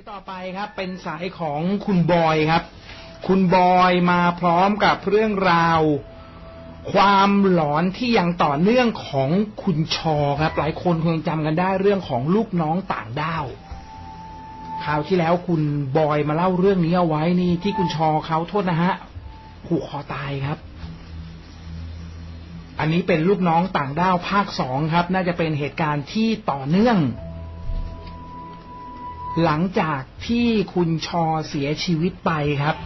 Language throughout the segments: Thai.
ต่อไปครับ เป็นสายของคุณบอยครับ คุณบอยมาพร้อมกับเรื่องราว ความหลอนที่ยังต่อเนื่องของคุณชอครับ หลายคนคงจำกันได้เรื่องของลูกน้องต่างด้าวคราวที่แล้วคุณบอยมาเล่าเรื่องนี้เอาไว้นี่ที่คุณชอเขาโทษนะฮะผูกคอตายครับ อันนี้เป็นลูกน้องต่างด้าวภาคสองครับ น่าจะเป็นเหตุการณ์ที่ต่อเนื่อง หลังจากที่คุณชอเสียชีวิตไปครับ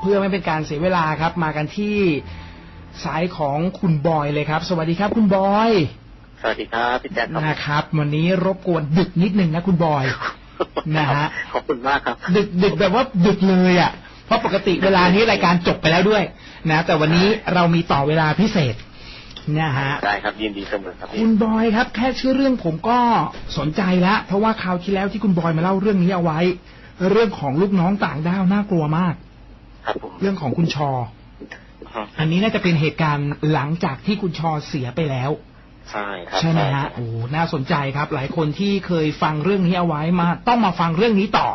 เพื่อไม่เป็นการเสียเวลาครับ มากันที่สายของคุณบอยเลยครับ สวัสดีครับ คุณบอยสวัสดีครับพี่แจ๊คครับนะครับ วันนี้รบกวนดึกนิดนึงนะคุณบอยนะฮะขอบคุณมากครับ ดึกดึกแบบว่าดึกเลยอะเพราะปกติเวลานี้รายการจบไปแล้วด้วย นะ แต่วันนี้เรามีต่อเวลาพิเศษ นะฮะได้ครับยินดีเสมอครับพี่คุณบอยครับ แค่ชื่อเรื่องผมก็สนใจแล้วเพราะว่าคราวที่แล้วที่คุณบอยมาเล่าเรื่องนี้เอาไว้ เรื่องของลูกน้องต่างด้าวน่ากลัวมาก ครับผมเรื่องของคุณชอ อันนี้น่าจะเป็นเหตุการณ์หลังจากที่คุณชอเสียไปแล้วใช่ครับใช่ไหมฮะครับโอ้น่าสนใจครับ หลายคนที่เคยฟังเรื่องนี้เอาไว้มา ต้องมาฟังเรื่องนี้ต่อ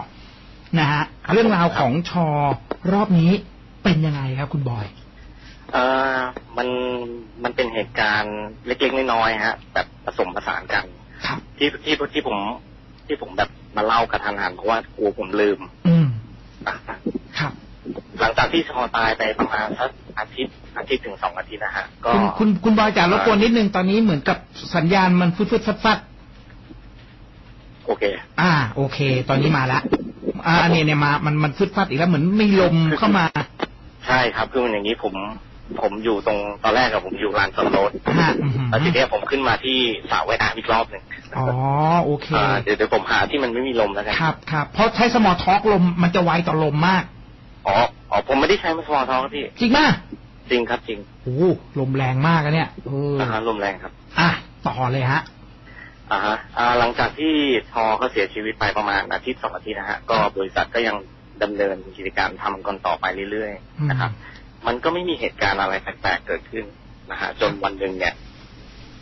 นะฮะเรื่องราวของชอรอบนี้เป็นยังไงครับ คุณบอยเอ่อ มันมันเป็นเหตุการณ์เล็กๆน้อยๆฮะ แบบผสมผสานกันครับที่ที่ที่ผม ที่ผมแบบมาเล่ากระทันหันเพราะว่ากลัวผมลืม อืมอะครับ หลังจากที่ชอตายไปประมาณสักอาทิตย์อาทิตย์ถึงสองอาทิตย์นะฮะก็คุณคุณคุณบอยจ๋ารบกวนนิดนึงตอนนี้เหมือนกับสัญญาณมันฟึดฟึดฟัดฟัดโอเค อ่า โอเค ตอนนี้มาละอ่าอันนี้เนี่ยมา มันมันฟึดฟัดอีกแล้วเหมือนมีลมเข้ามา ใช่ครับคือมันอย่างนี้ผม ผมอยู่ตรงตอนแรกกับผมอยู่ลานจอดรถฮะอือหือแล้วทีเนี้ยผมขึ้นมาที่สระว่ายน้ำอีกรอบหนึ่งอ๋อโอเคอ่าเดี๋ยวเดี๋ยวผมหาที่มันไม่มีลมแล้วกันครับครับเพราะใช้สมอลท็อกลมมันจะไวต่อลมมากอ๋ออ๋อผมไม่ได้ใช้มาสมอลท้องครับพี่จริงมากจริงครับจริงโอ้ลมแรงมากอะเนี่ยเออนะฮะลมแรงครับ อะต่อเลยฮะอ่าฮะอ่าหลังจากที่ทอเขาเสียชีวิตไปประมาณอาทิตย์สองอาทิตย์นะฮะก็บริษัทก็ยังดำเนินกิจการทำกันต่อไปเรื่อยอืมๆนะครับ มันก็ไม่มีเหตุการณ์อะไรแปลกๆเกิดขึ้นนะฮะจนวันหนึ่งเนี่ย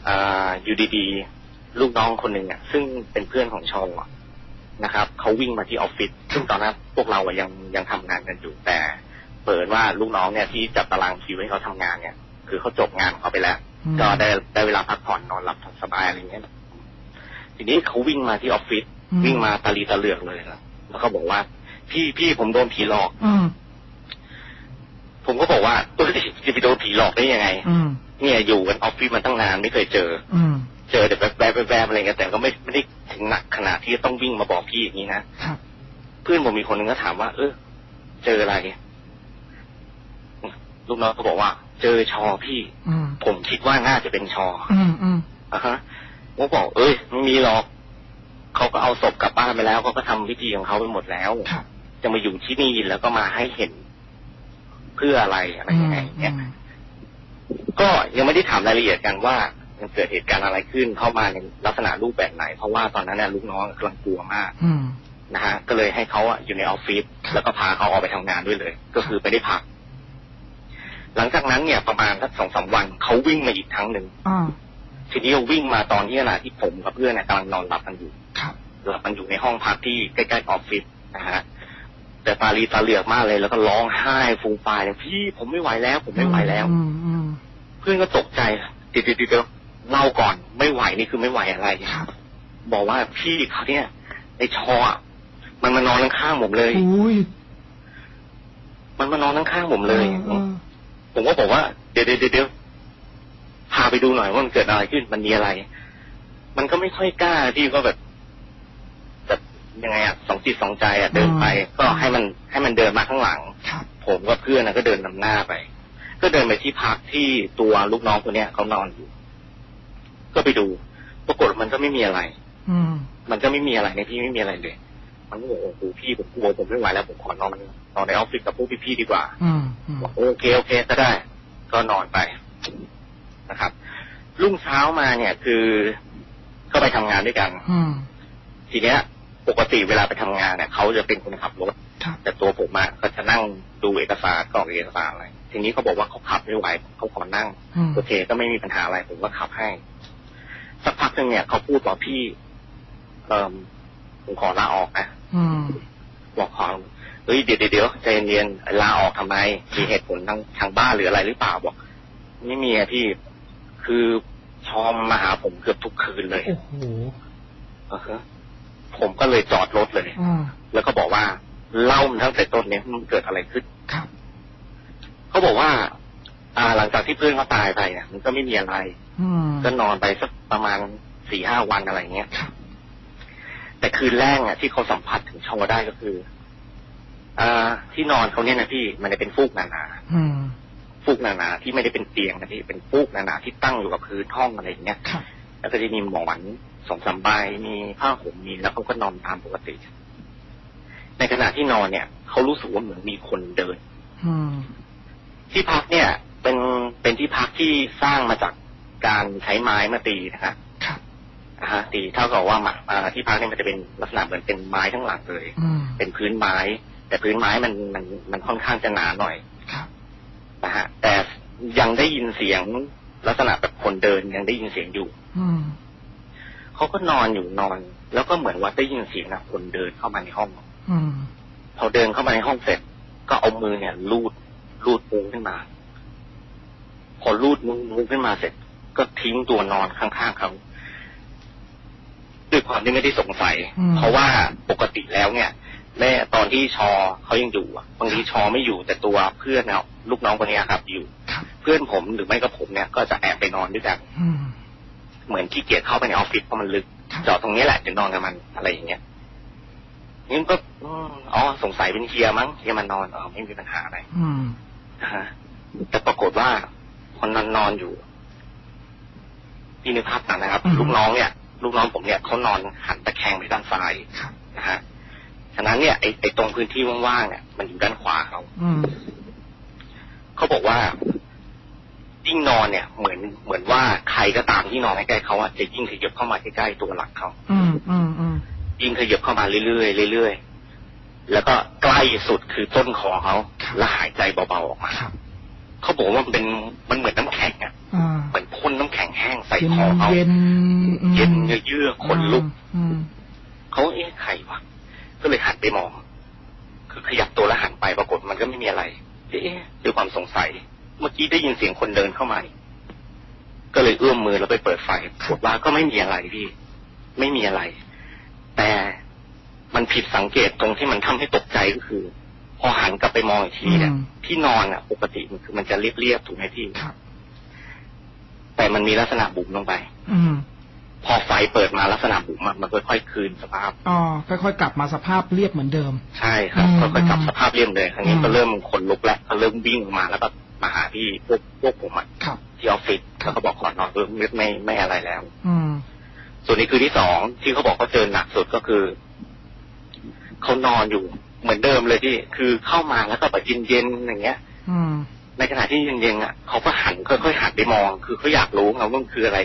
อ่าอยู่ดีๆลูกน้องคนหนึ่งอะซึ่งเป็นเพื่อนของชองอะนะครับเขาวิ่งมาที่ออฟฟิศซึ่งตอนนั้นพวกเราอะยังยังทำงานกันอยู่แต่เปิดว่าลูกน้องเนี่ยที่จัดตารางคิวให้เขาทำงานเนี่ย คือเขาจบงานของเขาไปแล้วอืมก็ได้ได้เวลาพักผ่อนนอนหลับสบายอะไรเงี้ยทีนี้เขาวิ่งมาที่ออฟฟิศอืมวิ่งมาตาลีตาเหลือกเลยนะแล้วเขาบอกว่า พี่พี่ผมโดนผีหลอกอืม ผมก็บอกว่าตัวจะไปโดนผีหลอกได้ยังไง อืมเนี่ยอยู่กันออฟฟิศมาตั้งนานไม่เคยเจอ อืมเจอแต่แบบแบบแบบอะไรเงี้ยแต่ก็ไม่ไม่ได้ถึงหนักขนาดที่จะต้องวิ่งมาบอกพี่อย่างนี้นะครับ เพื่อนผมมีคนหนึ่งก็ถามว่า เออ เจออะไรลูกน้องก็บอกว่า เจอชอพี่ อืมผมคิดว่าน่าจะเป็นชออืมอืมอะฮะผมบอก เอ้ยไม่มีหรอกเขาก็เอาศพกลับบ้านไปแล้วเขาก็ทำพิธีของเขาไปหมดแล้ว ครับ จะมาอยู่ที่นี่แล้วก็มาให้เห็น เพื่ออะไรอะไรอืยังมไงเนี่ยอืมก็ยังไม่ได้ถามรายละเอียดกันว่ามันเกิดเหตุการณ์อะไรขึ้นเข้ามาในลักษณะรูปแบบไหน เพราะว่าตอนนั้นเนี่ยลูกน้องกำลังกลัวมากอืมนะฮะก็เลยให้เขาอะอยู่ในออฟฟิศครับแล้วก็พาเขาออกไปทำงานด้วยเลย ก็คือไปได้พัก หลังจากนั้นเนี่ยประมาณสักสองสามวันเขาวิ่งมาอีกครั้งหนึ่งอ่าทีนี้วิ่งมาตอนที่ขณะที่ผมกับเพื่อนเนี่ยกำลังนอนหลับกันอยู่ครับหลับกันอยู่ในห้องพักที่ใกล้ๆออฟฟิศนะฮะ แต่ตาลีตาเหลือกมากเลย แล้วก็ร้องไห้ฟูมฟายเลยพี่ผมไม่ไหวแล้ว ผมไม่ไหวแล้วอืมอืมเพื่อนก็ตกใจเดี๋ยวเดี๋ยวเดี๋ยวเล่าก่อนไม่ไหวนี่คือไม่ไหวอะไรครับบอกว่าพี่เขาเนี่ยไอชออะมันมานอนข้างๆผมเลยอุ้ยมันมานอนข้างๆผมเลยออผมก็บอกว่าเดี๋ยวเดี๋ยวเดี๋ยวเดี๋ยวพาไปดูหน่อยว่ามันเกิดอะไรขึ้นมันมีอะไร มันก็ไม่ค่อยกล้าที่ก็แบบแบบ ยังไงอะสองจิตสองใจอะเดินไป ก็ให้มันให้มันเดินมาข้างหลังครับผมกับเพื่อนนะก็เดินนำหน้าไป ก็เดินไปที่พักที่ตัวลูกน้องคนเนี้ยเขานอนอยู่ ก็ไปดู ปรากฏว่ามันก็ไม่มีอะไร อืมมันก็ไม่มีอะไรในที่ไม่มีอะไรเลย มันก็บอกโอ้โหพี่ผมกลัวผมไม่ไหวแล้วผมขอนอนนอนในออฟฟิศกับพวกพี่ๆดีกว่า อืมอืมบอกโอเคโอเคก็ได้ ก็นอนไปนะครับรุ่งเช้ามาเนี่ยคือก็ไปทำงานด้วยกัน อืมทีเนี้ย ปกติเวลาไปทำงานเนี่ยเขาจะเป็นคนขับรถครับแต่ตัวผมอะก็จะนั่งดูเอกสารกรอกเอกสารอะไร ทีนี้เขาบอกว่าเขาขับไม่ไหวเขาขอนั่งอืมโอเคก็ไม่มีปัญหาอะไรผมก็ขับให้ สักพักหนึ่งเนี่ยเขาพูดว่าพี่ เอ่อผมขอลาออกนะอืมบอกขอเฮ้ยเดี๋ยวเดี๋ยวเดี๋ยวใจเย็นๆลาออกทำไม มีเหตุผลทางทางบ้านหรืออะไรหรือเปล่าบอก ไม่มีอะพี่ คือชอมมาหาผมเกือบทุกคืนเลยโอ้โหอ่าฮะ ผมก็เลยจอดรถเลยอ่าแล้วก็บอกว่าเล่ามันตั้งแต่ต้นเนี่ยมันเกิดอะไรขึ้นครับเขาบอกว่า อ่าหลังจากที่เพื่อนเขาตายไปเนี่ยมันก็ไม่มีอะไรอืมก็นอนไปสักประมาณสี่ห้าวันอะไรเงี้ยครับแต่คืนแรกอะที่เขาสัมผัสถึงชอได้ก็คืออ่าที่นอนเขาเนี่ยนะพี่มันจะเป็นฟูกหนาอืมๆฟูกหนาๆที่ไม่ได้เป็นเตียงนะพี่เป็นฟูกหนาๆที่ตั้งอยู่กับพื้นห้องอะไรอย่างเงี้ยครับ แล้วก็จะมีหมอนสองสามใบมีผ้าห่มมีแล้วเขาก็นอนตามปกติ ในขณะที่นอนเนี่ยเขารู้สึกว่าเหมือนมีคนเดินอืมที่พักเนี่ย เป็นเป็นที่พักที่สร้างมาจากการใช้ไม้มาตีนะครับครับอ่าฮะตีเท่ากับว่าหมาอ่าที่พักเนี่ยมันจะเป็นลักษณะเหมือนเป็นไม้ทั้งหลังเลยอืมเป็นพื้นไม้ แต่พื้นไม้มันมันมันค่อนข้างจะหนาหน่อยครับนะฮะแต่ยังได้ยินเสียง ลักษณะแบบคนเดินยังได้ยินเสียงอยู่ อืมเขาก็นอนอยู่นอน แล้วก็เหมือนว่าได้ยินเสียงนะคนเดินเข้ามาในห้องอืมพอเดินเข้ามาในห้องเสร็จ ก็เอามือเนี่ยลูดลูดมุ้งขึ้นมา พอลูดมุ้งมุ้งขึ้นมาเสร็จ ก็ทิ้งตัวนอนข้างๆเขาด้วยความที่ไม่ได้สงสัยอืมเพราะว่าปกติแล้วเนี่ยแม่ตอนที่ชอเขายังอยู่อะบางทีชอไม่อยู่แต่ตัวเพื่อนเนี่ยลูกน้องคนเนี้ยครับอยู่ครับเพื่อนผมหรือไม่ก็ผมเนี่ยก็จะแอบไปนอนด้วยกันอืมเหมือนขี้เกียจเข้าไปในออฟฟิศเพราะมันลึกครับจอดตรงนี้แหละจะนอนกับมันอะไรอย่างเงี้ยนี่ก็อืมอ๋อสงสัยเป็นเฮียมั้งเฮียมันนอนอ๋อไม่มีปัญหาอะไรอืมนะฮะแต่ปรากฏว่าคนนอนนอนอยู่ที่นึกภาพตามนะครับอืมลูกน้องเนี่ย ลูกน้องผมเนี่ยเขานอนหันตะแคงไปด้านซ้ายครับนะฮะฉะนั้นเนี่ยไอ้ไอ้ตรงพื้นที่ว่างๆเนี่ย มันอยู่ด้านขวาเขาอืมเขาบอกว่า ยิ่งนอนเนี่ยเหมือนเหมือนว่าใครก็ตามที่นอนใกล้ๆเขาอะจะยิ่งขยับเข้ามาใกล้ๆตัวหลังเขาอืมอืมอืมยิ่งขยับเข้ามาเรื่อยๆเรื่อยๆแล้วก็ใกล้สุดคือต้นคอเขาครับแล้วหายใจเบาๆออกมาครับเขาบอกว่ามันเป็นมันเหมือนน้ำแข็งอะอ่าเหมือนพ่นน้ำแข็งแห้งใส่เย็นคอเขาเย็นอืมเย็นเยือกๆขนลุกอืมเขาเอ๊ะใครวะก็เลยหันไปมอง คือขยับตัวแล้วหันไปปรากฏมันก็ไม่มีอะไรเอ๊ะด้วยความสงสัย เมื่อกี้ได้ยินเสียงคนเดินเข้ามานี่ก็เลยเอื้อมมือแล้วไปเปิดไฟปรากฏว่าก็ไม่มีอะไรพี่ ไม่มีอะไร แต่มันผิดสังเกตตรงที่มันทำให้ตกใจก็คือ พอหันกลับไปมองอีกทีเนี่ยอืมที่นอนอะ ปกติมันคือมันจะเรียบๆถูกไหมพี่ครับแต่มันมีลักษณะบุ๋มลงไป อืมพอไฟเปิดมาลักษณะบุ๋มอะมันค่อยๆคืนสภาพอ๋อค่อยๆกลับมาสภาพเรียบเหมือนเดิม ใช่ครับอืมค่อยๆกลับสภาพเรียบเลยครั้งนี้อืมก็เริ่มขนลุกแล้วก็เริ่มวิ่งออกมาแล้วก็มาหา พี่พวกพวกผมอะครับที่ออฟฟิศครับแล้วก็บอกขอนอนเออไม่ไม่ไม่อะไรแล้ว อืม ส่วนนี้คือที่สองที่เขาบอกเขาเจอหนักสุดก็คือเขานอนอยู่เหมือนเดิมเลยที่คือเข้ามาแล้วก็แบบเย็นๆอย่างเงี้ย อืม ในขณะที่เย็นๆอะเขาก็หันค่อยๆหันไปมอง คือเขาอยากรู้ไงว่ามันคืออะไร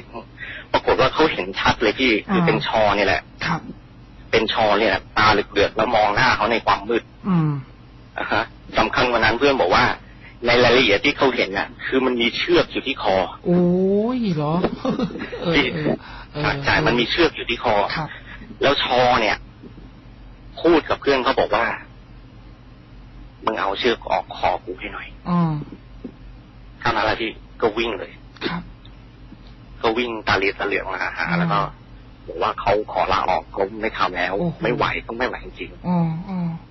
ปรากฏว่าเขาเห็นชัดเลยพี่คืออ่าเป็นชอเนี่ยแหละครับเป็นชอเนี่ยแหละตาเหลือกๆแล้วมองหน้าเขาในความมืด อืมอะฮะสำคัญกว่านั้นเพื่อนบอกว่า ในรายละเอียดที่เขาเห็นน่ะ คือมันมีเชือกอยู่ที่คอ โอ้ยเหรอเออที่เออเออใช่มันมีเชือกอยู่ที่คอครับแล้วชอเนี่ย พูดกับเพื่อนเขาบอกว่ามึงเอาเชือกออกคอกูให้หน่อยอืมเท่านั้นแหละที่ก็วิ่งเลยครับก็วิ่งตาเลียดตาเหลือกมาหาอืมแล้วก็บอกว่าเขาขอลาออกเขาไม่ทำแล้วโอ้โหไม่ไหวก็ไม่ไหวจริงอ๋ออ๋อๆ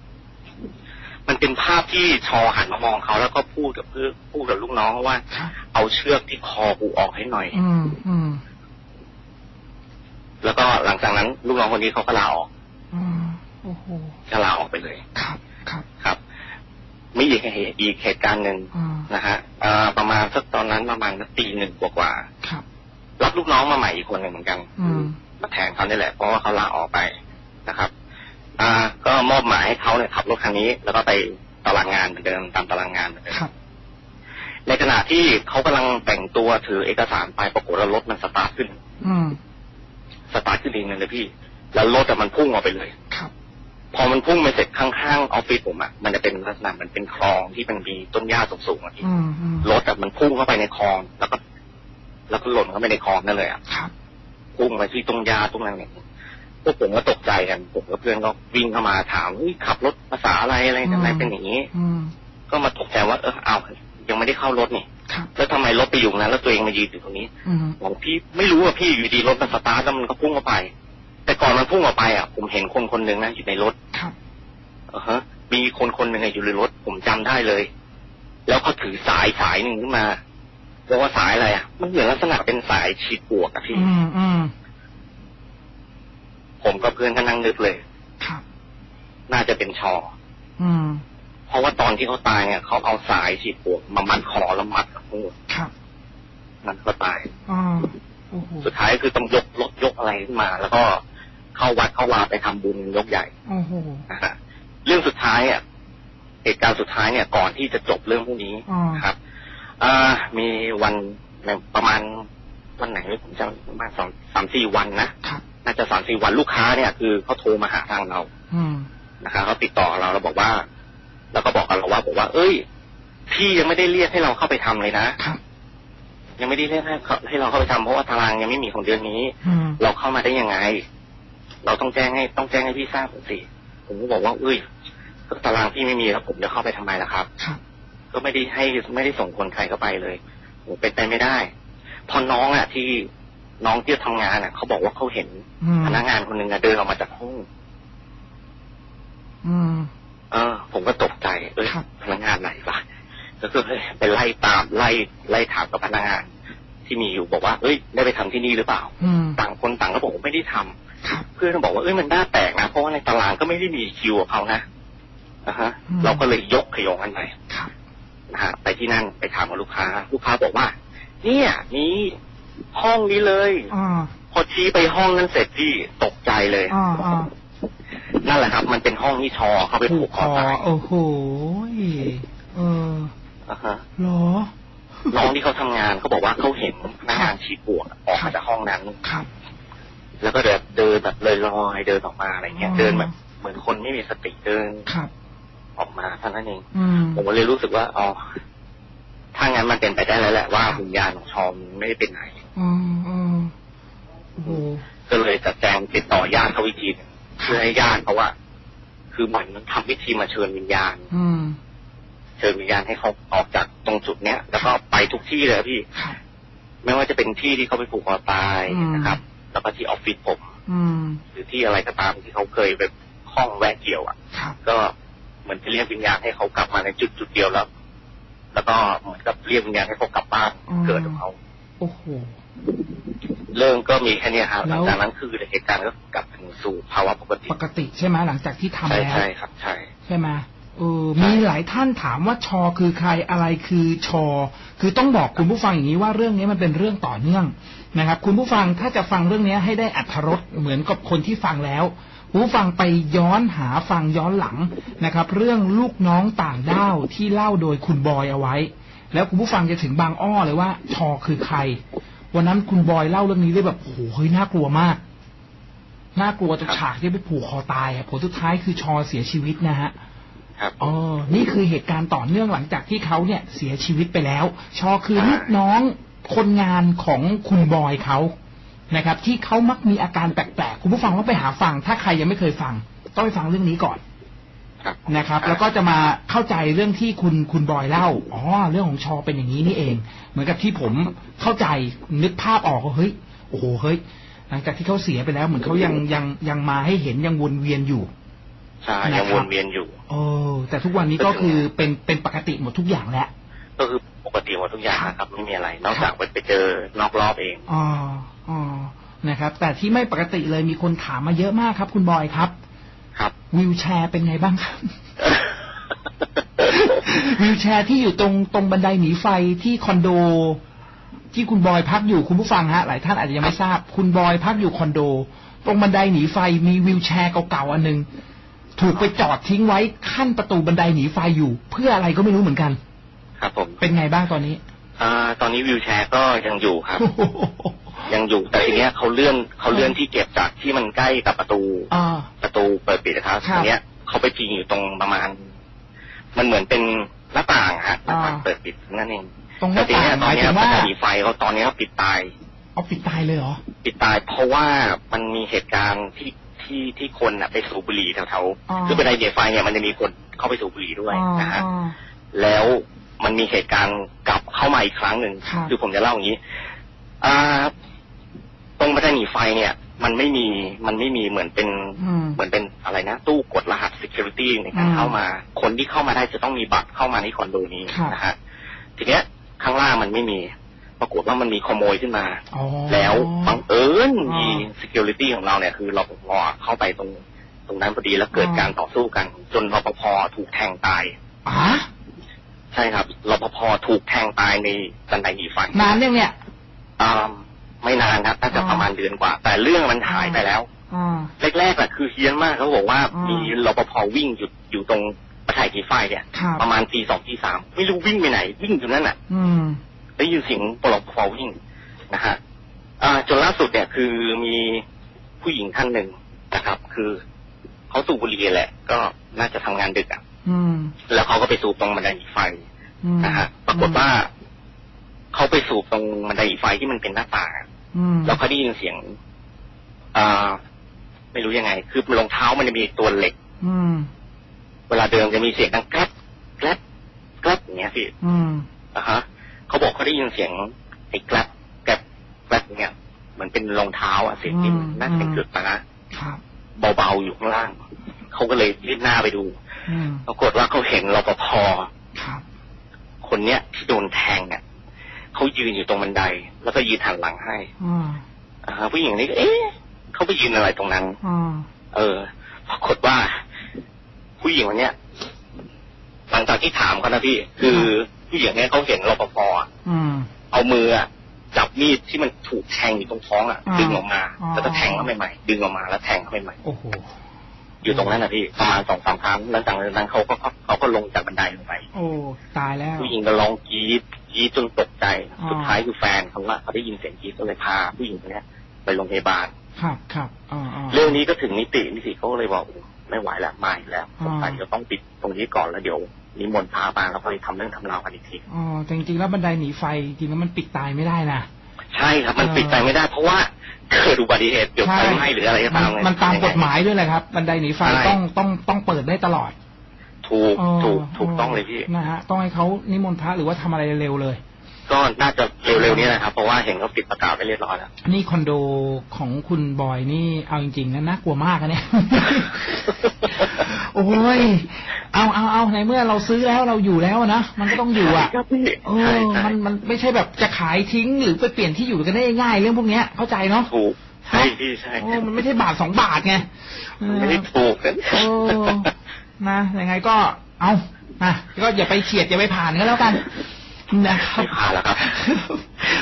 มันเป็นภาพที่ชอหันมามองเขาแล้วก็พูดกับเพื่อนพูดกับลูกน้องว่าครับเอาเชือกที่คอกูออกให้หน่อย อืมอืมแล้วก็หลังจากนั้น ลูกน้องคนนี้เขาก็ลาออกอืมโอ้โหก็ลาออกไปเลย ครับ ครับ ครับ มีอีกเหตุอีกเหตุการณ์หนึ่งอ่านะฮะอ่าประมาณสักตอนนั้นประมาณสักตีหนึ่งกว่าครับๆรับลูกน้องมาใหม่อีกคนหนึ่งเหมือนกันอืมมาแทนเขานี่แหละ เพราะว่าเขาลาออกไปนะครับ อ่า ก็มอบหมายให้เขาเนี่ยขับรถคันนี้ แล้วก็ไปตารางงานเหมือนเดิมตามตารางงานเหมือนเดิมครับในขณะที่เขากำลังแต่งตัวถือเอกสารไปปรากฏว่ารถมันสตาร์ทขึ้น อืมสตาร์ทขึ้นเองเลยพี่ แล้วรถอะมันพุ่งออกไปเลยครับพอมันพุ่งไปเสร็จข้างๆออฟฟิศผมอะมันจะเป็นลักษณะมันเป็นคลองที่มันมีต้นหญ้าสูงๆอะพี่อืมอืมรถอะมันพุ่งเข้าไปในคลอง แล้วก็ แล้วก็หล่นเข้าไปในคลองนั่นเลยอะครับพุ่งไปที่ต้นหญ้าตรงนั้นเนี่ย พวกผมก็ตกใจกันผมกับเพื่อนก็วิ่งเข้ามาถามเฮ้ยขับรถภาษาอะไรอะไรทำไมเป็นอย่างนี้อืมก็มาตกใจว่าเออเอายังไม่ได้เข้ารถนี่ครับแล้วทำไมรถไปอยู่ตรงนั้นแล้วตัวเองมายืนอยู่ตรงนี้อืมบอกพี่ไม่รู้ว่าพี่อยู่ดีรถมันสตาร์ทแล้วมันก็พุ่งออกไป แต่ก่อนมันพุ่งออกไปอะผมเห็นคนคนหนึ่งนะอยู่ในรถครับอ่าฮะ มีคนคนหนึ่งอะอยู่ในรถ ผมจำได้เลย แล้วเขาถือสายสายหนึ่งขึ้นมาเรียกว่าสายอะไรอะ มันเหมือนลักษณะเป็นสายฉีดปลวกอะพี่อืมอืม ผมกับเพื่อนก็นั่งนึกเลยครับน่าจะเป็นชอ อืม เพราะว่าตอนที่เขาตายเนี่ยเขาเอาสายฉีดปลวกมามัดคอแล้วมัดกับมือครับนั่นก็ตายอ่าโอ้โหสุดท้ายคือต้องยกรถยกอะไรขึ้นมา แล้วก็เข้าวัดเข้าวาไปทำบุญยกใหญ่โอ้โหนะฮะเรื่องสุดท้ายอะเหตุการณ์สุดท้ายเนี่ยก่อนที่จะจบเรื่องพวกนี้อ่าครับอ่ามีวันประมาณวันไหนผมจำประมาณสองสามสี่วันนะครับ น่าจะสามสี่วันลูกค้าเนี่ยคือเขาโทรมาหาทางเราอืมนะครับเขาติดต่อเราเราบอกว่า แล้วก็บอกกับเราว่าบอกว่า เอ้ย พี่ยังไม่ได้เรียกให้เราเข้าไปทำเลยนะครับยังไม่ได้เรียกให้เขาให้เราเข้าไปทำเพราะว่าตารางยังไม่มีของเดือนนี้อืมเราเข้ามาได้ยังไง เราต้องแจ้งให้ต้องแจ้งให้พี่ทราบก่อนสิผมก็บอกว่า เอ้ยก็ตารางพี่ไม่มีแล้วผมจะเข้าไปทำไมล่ะครับครับก็ไม่ได้ให้ไม่ได้ส่งคนใครเข้าไปเลยผมเป็นไปไม่ได้ พอน้องอะที่ น้องที่ทำงานอะเขาบอกว่าเขาเห็นอืมพนักงานคนหนึ่งอะเดินออกมาจากห้องอืม เออ ผมก็ตกใจ เอ้ยครับพนักงานไหนวะแล้วก็เลยไปไล่ตามไล่ไล่ถามกับพนักงานที่มีอยู่บอกว่า เอ้ย ได้ไปทำที่นี่หรือเปล่าอืมต่างคนต่างก็บอกว่าไม่ได้ทำครับเพื่อนก็บอกว่าเอ้ยมันน่าแปลกนะเพราะว่าในตารางก็ไม่ได้มีคิวกับเขานะนะฮะอืมเราก็เลยยกขยงกันไปครับนะฮะไปที่นั่นไปถามกับลูกค้า ลูกค้าบอกว่า เนี่ย นี่ ห้องนี้เลยอ่าพอชี้ไปห้องนั้นเสร็จพี่ตกใจเลยอ่าอ่านั่นแหละครับ มันเป็นห้องที่ชอเขาไปผูผูกกคคออตายโอ้โหเอออ่าฮะเหรอน้องที่เขาทำงานเขาบอกว่าเขาเห็นพนักงานชี้ปวกออกมาจากห้องนั้นครับ แล้วก็เดินเดินแบบเลยลอยๆเดินออกมาอะไรเงี้ยอ๋อเดินแบบเหมือนคนไม่มีสติเดินครับ ออกมาเท่านั้นเองอืมผมก็เลยรู้สึกว่าอ๋อถ้างั้นมันเป็นไปได้แล้วแหละว่าวิญญาณของชอมไม่ได้เป็นไหน อืมอืมโอ้โหก็เลยจัดแจงติดต่อญาติเขาวิธีหนึ่งเพื่อให้ญาติเขาว่า คือเหมือนมันทำพิธีมาเชิญวิญญาณ อืมเชิญวิญญาณให้เขาออกจากตรงจุดเนี้ยแล้วก็ไปทุกที่เลยพี่ครับไม่ว่าจะเป็นที่ที่เขาไปผูกคอตายอืมนะครับ แล้วก็ที่ออฟฟิศผมอืมหรือที่อะไรก็ตามที่เขาเคยไปห้องแวะเกี่ยวอะครับก็เหมือนจะเรียกวิญญาณให้เขากลับมาในจุดจุดเดียวแล้ว แล้วก็เหมือนกับเรียกวิญญาณให้เขากลับบ้านอืมเกิดของเขา โอ้โหเรื่องก็มีแค่เนี้ยครับหแล้ลัวงจากนั้นคือเหตุการณ์ก็กลับสู่ภาวะปกติ ปกติใช่ไหมหลังจากที่ทำใช่แล้วใช่ครับ ใช่ใช่ไหมเออใช่มีหลายท่านถามว่าชอคือใครอะไรคือชอ คือต้องบอกคุณผู้ฟังอย่างนี้ว่าเรื่องนี้มันเป็นเรื่องต่อเนื่องนะครับ คุณผู้ฟังถ้าจะฟังเรื่องนี้ให้ได้อัธรสเหมือนกับคนที่ฟังแล้วคุณผู้ฟังไปย้อนหาฟังย้อนหลังนะครับ เรื่องลูกน้องต่างด้าวที่เล่าโดยคุณบอยเอาไว้ แล้วคุณผู้ฟังจะถึงบางอ้อเลยว่าชอคือใคร วันนั้นคุณบอยเล่าเรื่องนี้ได้แบบโอ้โหเฮ้ยน่ากลัวมากน่ากลัวจนฉากที่ไปผูกคอตายอะผลสุดท้ายคือชอเสียชีวิตนะฮะครับอ๋อนี่คือเหตุการณ์ต่อเนื่องหลังจากที่เขาเนี่ยเสียชีวิตไปแล้ว ชอคือลูกน้องคนงานของคุณบอยเขานะครับ ที่เขามักมีอาการแปลกๆ คุณผู้ฟังต้องไปหาฟัง ถ้าใครยังไม่เคยฟัง ต้องไปฟังเรื่องนี้ก่อนครับ นะครับ แล้วก็จะมาเข้าใจเรื่องที่คุณคุณบอยเล่าอ๋อเรื่องของชอเป็นอย่างนี้นี่เอง เหมือนกับที่ผมเข้าใจนึกภาพออกว่าเฮ้ยโอ้โหเฮ้ยหลังจากที่เขาเสียไปแล้วเหมือนเขายังยังยังมาให้เห็นยังวนเวียนอยู่ใช่นะครับยังวนเวียนอยู่โอ้แต่ทุกวันนี้ก็คือเป็นเป็นปกติหมดทุกอย่างแล้วก็คือปกติหมดทุกอย่างนะครับไม่มีอะไร นอกจากไปไปเจอนอกรอบเองอ๋ออ๋อนะครับ แต่ที่ไม่ปกติเลยมีคนถามมาเยอะมากครับ คุณบอยครับ ครับวิวแชร์เป็นไงบ้างครับวิวแชร์ที่อยู่ตรงตรงบันไดหนีไฟที่คอนโด ที่คุณบอยพักอยู่คุณผู้ฟังฮะ หลายท่านอาจจะยังไม่ทราบ คุณบอยพักอยู่คอนโด ตรงบันไดหนีไฟมีวิวแชร์เก่าๆอันหนึงถูกไปจอดทิ้งไว้ขั้นประตูบันไดหนีไฟอยู่ เพื่ออะไรก็ไม่รู้เหมือนกัน ครับผมเป็นไงบ้างตอนนี้ อ่า ตอนนี้วิวแชร์ก็ยังอยู่ครับ ยังอยู่แต่ทีเนี้ยเขาเลื่อนเขาเลื่อนที่เก็บจากที่มันใกล้กับประตูอ่าประตูเปิดปิดนะครับครับทีเนี้ยเขาไปพิงอยู่ตรงประมาณ มันเหมือนเป็นหน้าต่างอะฮะหน้าต่างอ่าเปิดปิดนั่นเองตรงหแต่น้าทีต่างเนี้ยหตอนมายเนี้ถึยงว่าสถานีไฟเขาตอนนี้เขาปิดตายเอาปิดตายเลยเหรอปิดตายเพราะว่ามันมีเหตุการณ์ที่ที่ที่คนอะไปสูบบุหรี่แถวอ๋อๆคือบันไดหนีไฟเนี่ยมันจะมีคนเข้าไปสูบบุหรี่ด้วยอ๋อนะฮะอ๋อแล้วมันมีเหตุการณ์กลับเข้ามาอีกครั้งหนึ่งครับอผมจะเล่าอย่างนี้อ่า ตรงบันไดหนีไฟเนี่ย มันไม่มีมันไม่มีเหมือนเป็นอืมเหมือนเป็นอะไรนะ ตู้กดรหัส security ในการอืมเข้ามา คนที่เข้ามาได้จะต้องมีบัตรเข้ามาในคอนโดนี้ครับนะฮะทีเนี้ยข้างล่างมันไม่มี ปรากฏว่ามันมีขโมยขึ้นมาอ๋อแล้วบังเอิญอ๋อมี security ของเราเนี่ย คือรปภเข้าไปตรงตรงนั้นพอดีแล้วเกิดอ๋อการต่อสู้กัน จนรปภถูกแทงตายอะใช่ครับรปภถูกแทงตายในบันไดหนีไฟนานยังเนี่ยอ่า ไม่นานครับน่าจะอ๋อประมาณเดือนกว่า แต่เรื่องมันหายไปแล้วอ่าแรกๆอะคือเฮี้ยนมากเขาบอกว่าอ๋อมีรปภวิ่งอยู่อยู่ตรงบันไดหนีไฟเนี่ยครับประมาณตีสองตีสามไม่รู้วิ่งไปไหน วิ่งอยู่นั่นน่ะอืมได้ยินเสียงปลอกฟอวิ่งนะฮะอ่าจนล่าสุดเนี่ยคือมีผู้หญิงท่านหนึ่งนะครับ คือเขาสูบบุหรี่แหละ ก็น่าจะทำงานดึกอะอืมแล้วเขาก็ไปสูบตรงบันไดหนีไฟอืมนะฮะปรากฏว่า เขาไปสูบตรงบันไดหนีไฟที่มันเป็นหน้าต่างอะอืมแล้วเขาได้ยินเสียงอ่าไม่รู้ยังไง คือรองเท้ามันจะมีตัวเหล็ก อืม เวลาเดินจะมีเสียงดังแกรบแกรบแกรบอย่างเงี้ยพี่อืมอะฮะเขาบอกเขาได้ยินเสียงไอ้แกลบแกลบแกลบเนี่ยเหมือนเป็นรองเท้าอะเสียงที่อืมน่าจะเป็นกึกนะนะครับเบาๆอยู่ข้างล่าง เขาก็เลยรีบหน้าไปดูอืมปรากฏว่าเขาเห็นรปภครับคนเนี้ยที่โดนแทงเนี่ย เขายืนอยู่ตรงบันได แล้วก็ยืนหันหลังให้อ่าอ่าฮะผู้หญิงนี่ก็เอ๊ะเขาไปยืนอะไรตรงนั้นอ่าเออปรากฏว่า ผู้หญิงคนเนี้ยหลังจากที่ถามเขานะพี่ คือผู้หญิงเนี้ยเขาเห็นรปภอะอืมเอามืออะจับมีดที่มันถูกแทงอยู่ตรงท้องอะอ่าดึงออกมาอ๋อแล้วก็แทงเข้าไปใหม่ดึงออกมาแล้วแทงเข้าไปใหม่โอ้โหอยู่ตรงนั้นนะพี่ประมาณสองสามครั้งแล้วจากนั้นเขาก็เขาก็ลงจากบันไดลงไป โอ้ตายแล้ว ผู้หญิงก็ร้องกรีด กรีดจนตกใจอ๋อสุดท้ายคือแฟนเขาว่าเขาได้ยินเสียงกรีดก็เลยพาผู้หญิงคนเนี้ยไปโรงพยาบาลครับครับอ่าอ่าเรื่องนี้ก็ถึงนิตินิติเขาก็เลยบอกไม่ไหวแล้วไม่แล้วอ๋อสงสัยจะต้องปิดตรงนี้ก่อนแล้วเดี๋ยวนิมนต์พามาแล้วค่อยทำเรื่องทำราวกันอีกทีอ๋อแต่จริงๆแล้วบันไดหนีไฟจริงๆแล้วมันปิดตายไม่ได้นะใช่ครับมันปิดใจไม่ได้เพราะว่าเกิดอุบัติเหตุเกี่ยวกับไฟไหม้หรืออะไรก็ตามนมันตามกฎหมายด้วยแหละครับ บันไดหนีไฟใช่ต้องต้องต้องเปิดได้ตลอด ถูกอ๋อถูกถูกต้องเลยพี่นะฮะต้องให้เขานิมนต์พระหรือว่าทำอะไรเร็วๆเลย ก็น่าจะเร็วๆนี้นะครับ เพราะว่าเห็นเขาปิดประกาศไปเรียบร้อยแล้วนี่คอนโดของคุณบอยนี่เอาจริงๆนะน่ากลัวมากอะเนี่ยโอ้ยเอาเอาเอาในเมื่อเราซื้อแล้วเราอยู่แล้วนะมันก็ต้องอยู่อะครับพี่เอใช่อใช่มันมันไม่ใช่แบบจะขายทิ้งหรือไปเปลี่ยนที่อยู่กันได้ง่ายๆเรื่องพวกเนี้ยเข้าใจเนาะถูกใช่พี่ใช่โอ้มันไม่ใช่บาทสองบาทไงเอมันอไม่ได้ถูกกันโอ้ นะยังไงก็เอานะก็อย่าไปเฉียดอย่าไปผ่านก็แล้วกันนะครับไม่ผ่านแล้วครับ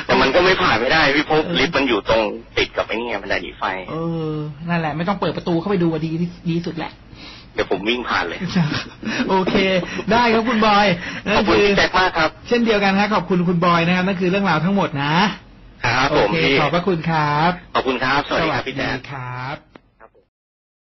แต่มันก็ไม่ผ่านไม่ได้พี่พบลิฟต์มันอยู่ตรงติดกับไอ้นี่ไงบันไดหนีไฟ เออ นั่นแหละ ไม่ต้องเปิดประตูเข้าไปดูอะดีที่ดีสุดแหละ เดี๋ยวผมวิ่งผ่านเลย โอเค ได้ครับคุณบอยขนั่อบนคุณคือพี่แจ็คมากครับ เช่นเดียวกันครับขอบคุณคุณบอยนะครับนั่นคือเรื่องราวทั้งหมดนะครับผโอมเคพี่ขอบพระคุณครับ ขอบคุณครับ สวัสดีครับพี่แจ็คครับ